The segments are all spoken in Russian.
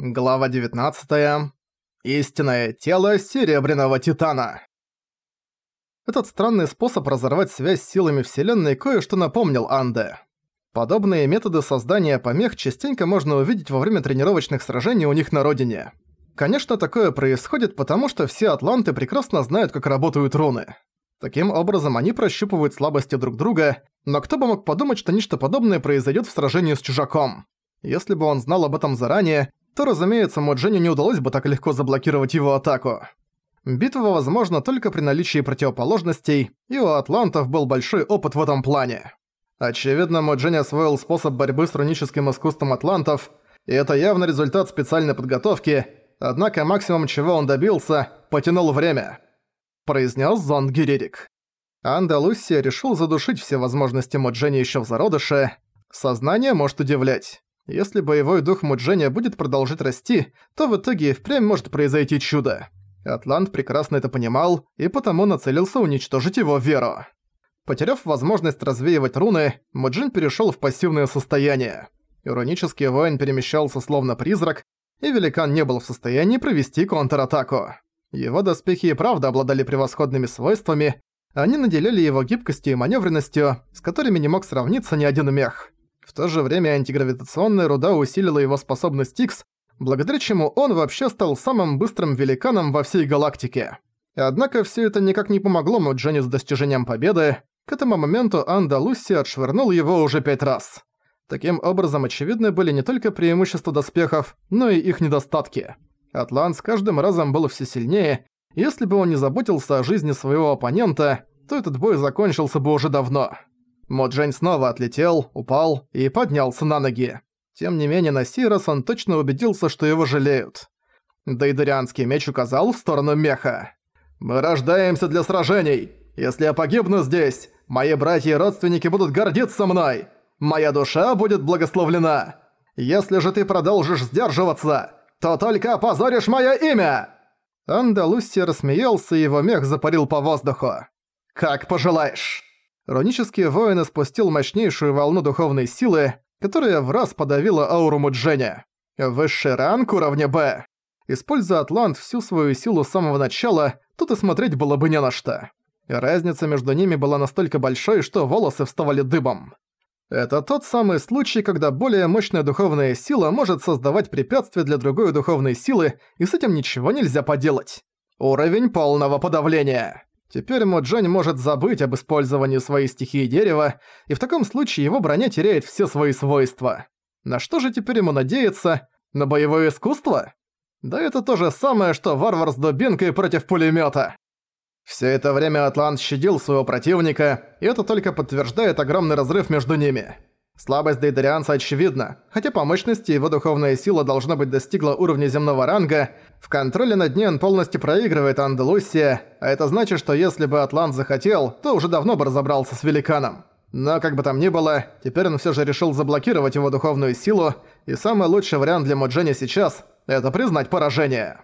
Глава 19. Истинное тело Серебряного Титана. Этот странный способ разорвать связь с силами Вселенной кое-что напомнил Анде. Подобные методы создания помех частенько можно увидеть во время тренировочных сражений у них на родине. Конечно, такое происходит потому, что все атланты прекрасно знают, как работают руны. Таким образом, они прощупывают слабости друг друга, но кто бы мог подумать, что нечто подобное произойдет в сражении с чужаком. Если бы он знал об этом заранее, то, разумеется, Модженю не удалось бы так легко заблокировать его атаку. Битва возможна только при наличии противоположностей, и у атлантов был большой опыт в этом плане. Очевидно, Моджень освоил способ борьбы с руническим искусством атлантов, и это явно результат специальной подготовки, однако максимум, чего он добился, потянул время. Произнес Зонд Гиририк. Андалусия решил задушить все возможности Модженя еще в зародыше. Сознание может удивлять. Если боевой дух Мудженя будет продолжать расти, то в итоге впрямь может произойти чудо. Атлант прекрасно это понимал и потому нацелился уничтожить его веру. Потеряв возможность развеивать руны, Муджин перешёл в пассивное состояние. Иронический воин перемещался словно призрак, и великан не был в состоянии провести контратаку. Его доспехи и правда обладали превосходными свойствами, они наделяли его гибкостью и маневренностью, с которыми не мог сравниться ни один мех. В то же время антигравитационная руда усилила его способность X, благодаря чему он вообще стал самым быстрым великаном во всей галактике. Однако все это никак не помогло Моджене с достижением победы. К этому моменту Андалуси отшвырнул его уже пять раз. Таким образом, очевидны были не только преимущества доспехов, но и их недостатки. Атлант с каждым разом был все сильнее, если бы он не заботился о жизни своего оппонента, то этот бой закончился бы уже давно. Моджень снова отлетел, упал и поднялся на ноги. Тем не менее, на сей раз он точно убедился, что его жалеют. Дейдерианский меч указал в сторону меха. «Мы рождаемся для сражений. Если я погибну здесь, мои братья и родственники будут гордиться мной. Моя душа будет благословлена. Если же ты продолжишь сдерживаться, то только опозоришь моё имя!» Андалусия рассмеялся, и его мех запарил по воздуху. «Как пожелаешь!» Рунический воин спустил мощнейшую волну духовной силы, которая в раз подавила ауру Мудженя. Высший ранг уровня Б. Используя Атлант всю свою силу с самого начала, тут и смотреть было бы не на что. Разница между ними была настолько большой, что волосы вставали дыбом. Это тот самый случай, когда более мощная духовная сила может создавать препятствия для другой духовной силы, и с этим ничего нельзя поделать. Уровень полного подавления. Теперь Моджань может забыть об использовании своей стихии дерева, и в таком случае его броня теряет все свои свойства. На что же теперь ему надеяться? На боевое искусство? Да это то же самое, что варвар с дубинкой против пулемета. Все это время Атлант щадил своего противника, и это только подтверждает огромный разрыв между ними. Слабость Дейдарианца очевидна, хотя по мощности его духовная сила должна быть достигла уровня земного ранга, в контроле над ней он полностью проигрывает Андалусия, а это значит, что если бы Атлант захотел, то уже давно бы разобрался с великаном. Но как бы там ни было, теперь он все же решил заблокировать его духовную силу, и самый лучший вариант для Моджени сейчас – это признать поражение.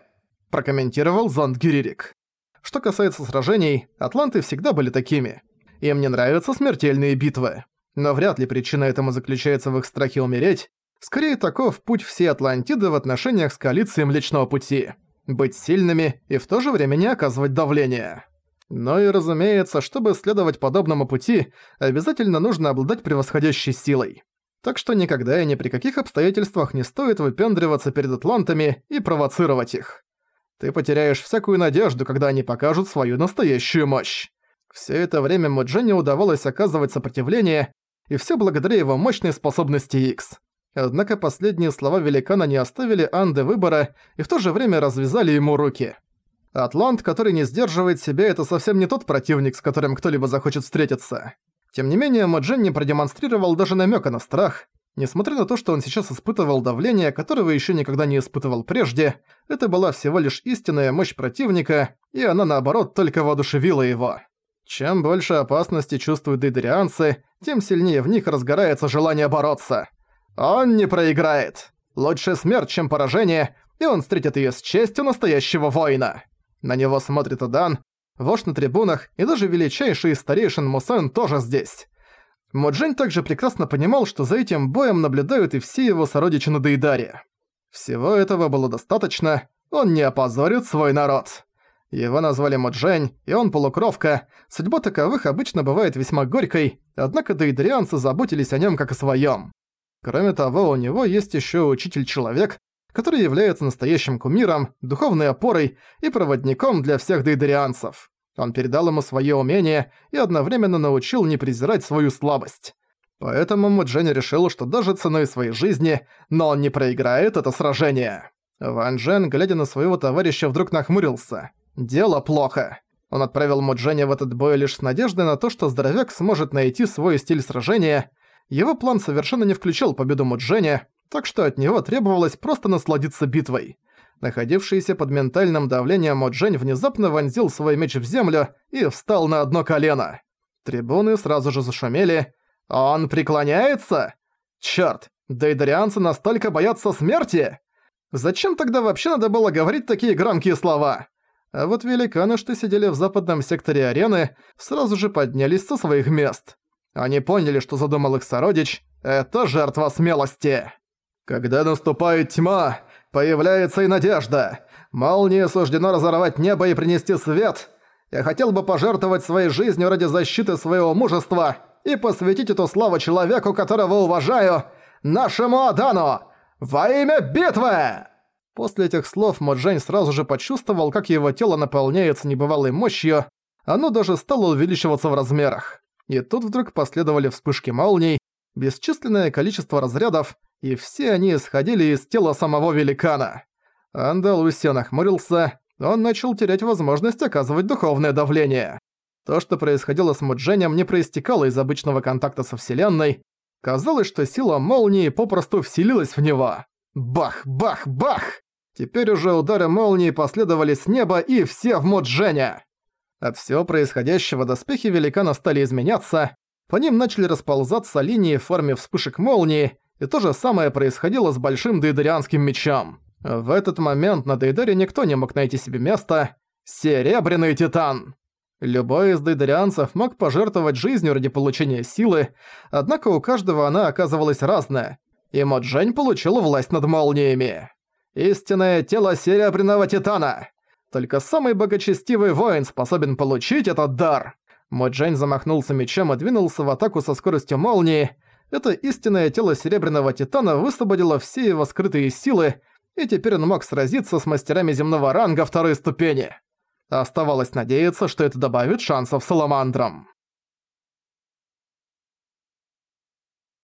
Прокомментировал Зонд Гиририк. Что касается сражений, атланты всегда были такими. Им не нравятся смертельные битвы. Но вряд ли причина этому заключается в их страхе умереть. Скорее, таков путь всей Атлантиды в отношениях с коалицией Млечного Пути. Быть сильными и в то же время не оказывать давления. Но и разумеется, чтобы следовать подобному пути, обязательно нужно обладать превосходящей силой. Так что никогда и ни при каких обстоятельствах не стоит выпендриваться перед атлантами и провоцировать их. Ты потеряешь всякую надежду, когда они покажут свою настоящую мощь. Все это время Муджене удавалось оказывать сопротивление, и все благодаря его мощной способности X. Однако последние слова великана не оставили Анды выбора и в то же время развязали ему руки. Атлант, который не сдерживает себя, это совсем не тот противник, с которым кто-либо захочет встретиться. Тем не менее, Моджен не продемонстрировал даже намека на страх. Несмотря на то, что он сейчас испытывал давление, которого еще никогда не испытывал прежде, это была всего лишь истинная мощь противника, и она наоборот только воодушевила его. Чем больше опасности чувствуют дейдерианцы, тем сильнее в них разгорается желание бороться. Он не проиграет. Лучше смерть, чем поражение, и он встретит её с честью настоящего воина. На него смотрит Адан, вождь на трибунах и даже величайший из старейшин Мусэн тоже здесь. Моджень также прекрасно понимал, что за этим боем наблюдают и все его сородичи на Дейдаре. Всего этого было достаточно, он не опозорит свой народ. Его назвали Моджень, и он полукровка. Судьба таковых обычно бывает весьма горькой, однако дейдрианцы заботились о нем как о своем. Кроме того, у него есть еще учитель-человек, который является настоящим кумиром, духовной опорой и проводником для всех дейдерианцев. Он передал ему свое умение и одновременно научил не презирать свою слабость. Поэтому Муджень решил, что даже ценой своей жизни, но он не проиграет это сражение. Ван Джен, глядя на своего товарища, вдруг нахмурился. Дело плохо. Он отправил Мудженя в этот бой лишь с надеждой на то, что здоровяк сможет найти свой стиль сражения. Его план совершенно не включал победу Мудженя, так что от него требовалось просто насладиться битвой. Находившийся под ментальным давлением Моджень внезапно вонзил свой меч в землю и встал на одно колено. Трибуны сразу же зашумели. «Он преклоняется? Чёрт, дейдарианцы настолько боятся смерти? Зачем тогда вообще надо было говорить такие громкие слова?» А вот великаны, что сидели в западном секторе арены, сразу же поднялись со своих мест. Они поняли, что задумал их сородич. Это жертва смелости. Когда наступает тьма, появляется и надежда. Молнии суждено разорвать небо и принести свет. Я хотел бы пожертвовать своей жизнью ради защиты своего мужества и посвятить эту славу человеку, которого уважаю, нашему Адану, во имя битвы!» После этих слов Моджень сразу же почувствовал, как его тело наполняется небывалой мощью, оно даже стало увеличиваться в размерах. И тут вдруг последовали вспышки молний, бесчисленное количество разрядов, и все они исходили из тела самого великана. Андалусия нахмурился, он начал терять возможность оказывать духовное давление. То, что происходило с Мудженем, не проистекало из обычного контакта со Вселенной. Казалось, что сила молнии попросту вселилась в него. Бах, бах, бах! Теперь уже удары молнии последовали с неба и все в мод Женя. От всего происходящего доспехи великана стали изменяться, по ним начали расползаться линии в форме вспышек молнии, и то же самое происходило с большим дейдерианским мечом. В этот момент на Дейдере никто не мог найти себе места. Серебряный Титан! Любой из дейдерианцев мог пожертвовать жизнью ради получения силы, однако у каждого она оказывалась разная, и Моджень получил власть над молниями. Истинное тело Серебряного Титана. Только самый богочестивый воин способен получить этот дар. Моджень замахнулся мечом и двинулся в атаку со скоростью молнии. Это истинное тело Серебряного Титана высвободило все его скрытые силы, и теперь он мог сразиться с мастерами земного ранга второй ступени. Оставалось надеяться, что это добавит шансов Саламандрам.